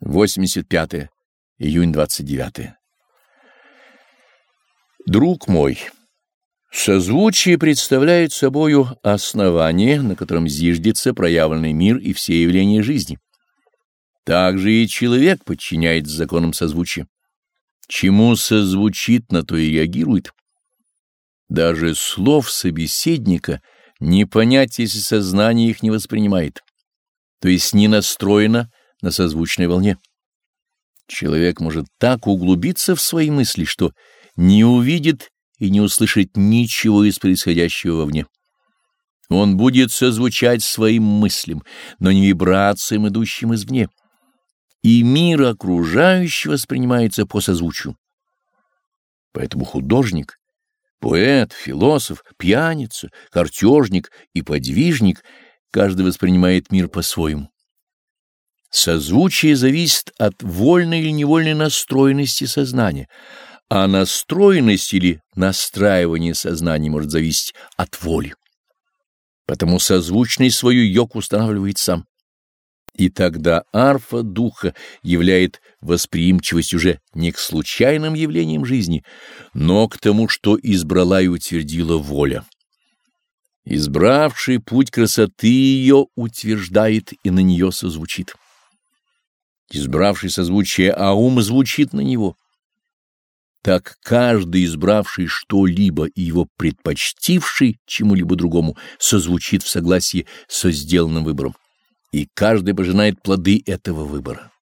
85. -е, июнь 29. -е. Друг мой, созвучие представляет собою основание, на котором зиждется проявленный мир и все явления жизни. Также и человек подчиняется законам созвучия. Чему созвучит, на то и реагирует. Даже слов собеседника не понять, если сознание их не воспринимает, то есть не настроено на созвучной волне. Человек может так углубиться в свои мысли, что не увидит и не услышит ничего из происходящего вовне. Он будет созвучать своим мыслям, но не вибрациям, идущим извне. И мир окружающий воспринимается по созвучию. Поэтому художник, поэт, философ, пьяница, картежник и подвижник каждый воспринимает мир по-своему. Созвучие зависит от вольной или невольной настроенности сознания, а настроенность или настраивание сознания может зависеть от воли. Потому созвучный свою йог устанавливает сам. И тогда арфа духа являет восприимчивость уже не к случайным явлениям жизни, но к тому, что избрала и утвердила воля. Избравший путь красоты ее утверждает и на нее созвучит избравший созвучие а ум звучит на него. Так каждый, избравший что-либо и его предпочтивший чему-либо другому, созвучит в согласии со сделанным выбором, и каждый пожинает плоды этого выбора.